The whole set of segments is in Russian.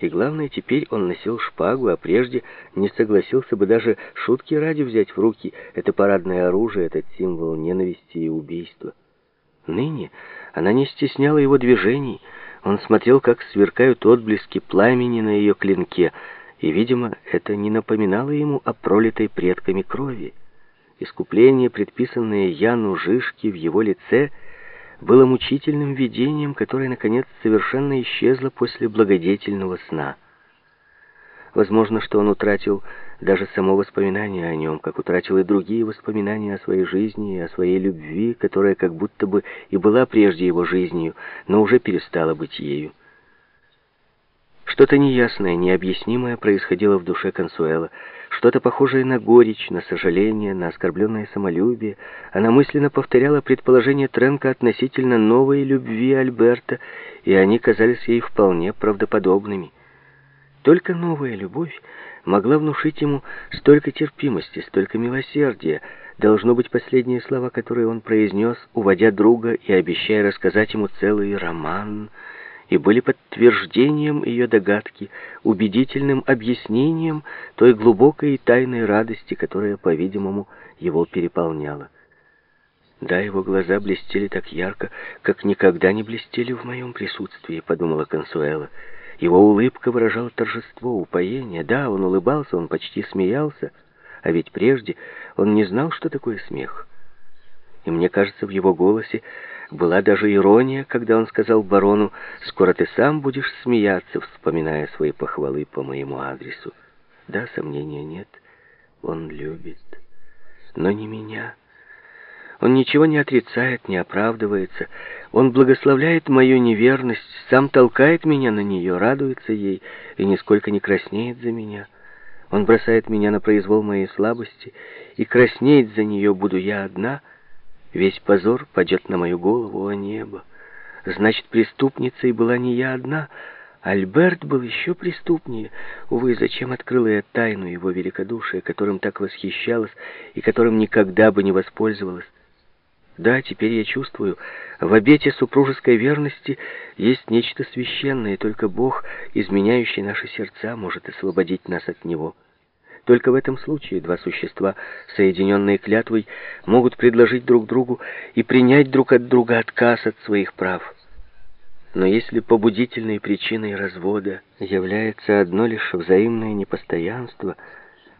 И главное, теперь он носил шпагу, а прежде не согласился бы даже шутки ради взять в руки это парадное оружие, этот символ ненависти и убийства. Ныне она не стесняла его движений. Он смотрел, как сверкают отблески пламени на ее клинке, и, видимо, это не напоминало ему о пролитой предками крови. Искупление, предписанное Яну Жишке в его лице — было мучительным видением, которое, наконец, совершенно исчезло после благодетельного сна. Возможно, что он утратил даже само воспоминание о нем, как утратил и другие воспоминания о своей жизни и о своей любви, которая как будто бы и была прежде его жизнью, но уже перестала быть ею. Что-то неясное, необъяснимое происходило в душе Консуэла, что-то похожее на горечь, на сожаление, на оскорбленное самолюбие. Она мысленно повторяла предположение Тренка относительно новой любви Альберта, и они казались ей вполне правдоподобными. Только новая любовь могла внушить ему столько терпимости, столько милосердия. Должно быть последние слова, которые он произнес, уводя друга и обещая рассказать ему целый роман — и были подтверждением ее догадки, убедительным объяснением той глубокой и тайной радости, которая, по-видимому, его переполняла. Да, его глаза блестели так ярко, как никогда не блестели в моем присутствии, подумала Консуэла. Его улыбка выражала торжество, упоение. Да, он улыбался, он почти смеялся, а ведь прежде он не знал, что такое смех. И мне кажется, в его голосе была даже ирония, когда он сказал барону, «Скоро ты сам будешь смеяться, вспоминая свои похвалы по моему адресу». Да, сомнения нет, он любит, но не меня. Он ничего не отрицает, не оправдывается. Он благословляет мою неверность, сам толкает меня на нее, радуется ей и нисколько не краснеет за меня. Он бросает меня на произвол моей слабости, и краснеет за нее буду я одна — Весь позор падет на мою голову, о небо. Значит, преступницей была не я одна, Альберт был еще преступнее. Увы, зачем открыла я тайну его великодушия, которым так восхищалась и которым никогда бы не воспользовалась? Да, теперь я чувствую, в обете супружеской верности есть нечто священное, только Бог, изменяющий наши сердца, может освободить нас от него. Только в этом случае два существа, соединенные клятвой, могут предложить друг другу и принять друг от друга отказ от своих прав. Но если побудительной причиной развода является одно лишь взаимное непостоянство,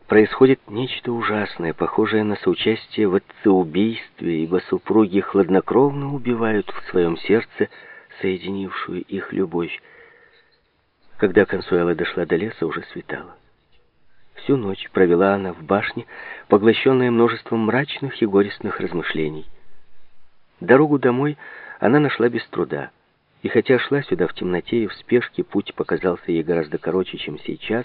происходит нечто ужасное, похожее на соучастие в отцеубийстве, ибо супруги хладнокровно убивают в своем сердце соединившую их любовь. Когда Консуэла дошла до леса, уже светало. Всю ночь провела она в башне, поглощенная множеством мрачных и горестных размышлений. Дорогу домой она нашла без труда. И хотя шла сюда в темноте и в спешке, путь показался ей гораздо короче, чем сейчас,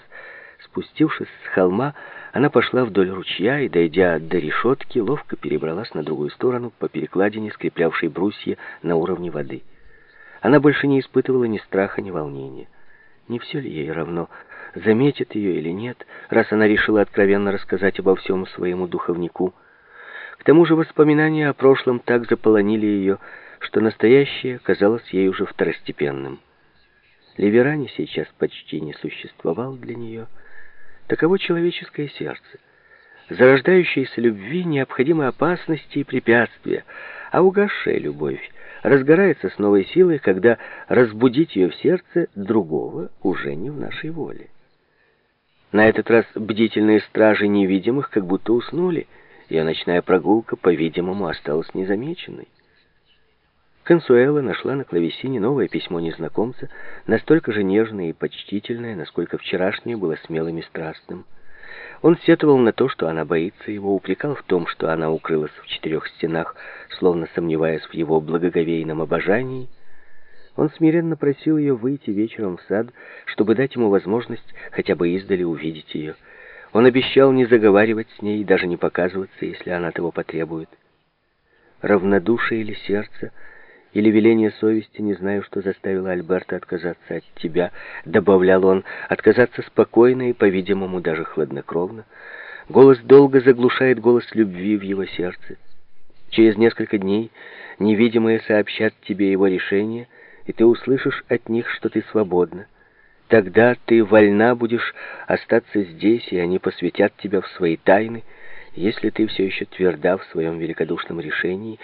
спустившись с холма, она пошла вдоль ручья и, дойдя до решетки, ловко перебралась на другую сторону по перекладине, скреплявшей брусья на уровне воды. Она больше не испытывала ни страха, ни волнения. Не все ли ей равно, заметит ее или нет, раз она решила откровенно рассказать обо всем своему духовнику. К тому же воспоминания о прошлом так заполонили ее, что настоящее казалось ей уже второстепенным. Ливерани сейчас почти не существовал для нее. Таково человеческое сердце. Зарождающейся любви необходимы опасности и препятствия, а угасшая любовь разгорается с новой силой, когда разбудить ее в сердце другого уже не в нашей воле. На этот раз бдительные стражи невидимых как будто уснули, и ночная прогулка, по-видимому, осталась незамеченной. Консуэла нашла на клавесине новое письмо незнакомца, настолько же нежное и почтительное, насколько вчерашнее было смелым и страстным. Он сетовал на то, что она боится его, упрекал в том, что она укрылась в четырех стенах, словно сомневаясь в его благоговейном обожании, он смиренно просил ее выйти вечером в сад, чтобы дать ему возможность хотя бы издали увидеть ее. Он обещал не заговаривать с ней и даже не показываться, если она того потребует. Равнодушие или сердце, или веление совести, не знаю, что заставило Альберта отказаться от тебя, добавлял он, отказаться спокойно и, по-видимому, даже хладнокровно. Голос долго заглушает голос любви в его сердце. Через несколько дней невидимые сообщат тебе его решение — и ты услышишь от них, что ты свободна. тогда ты вольна будешь остаться здесь, и они посвятят тебя в свои тайны, если ты все еще тверда в своем великодушном решении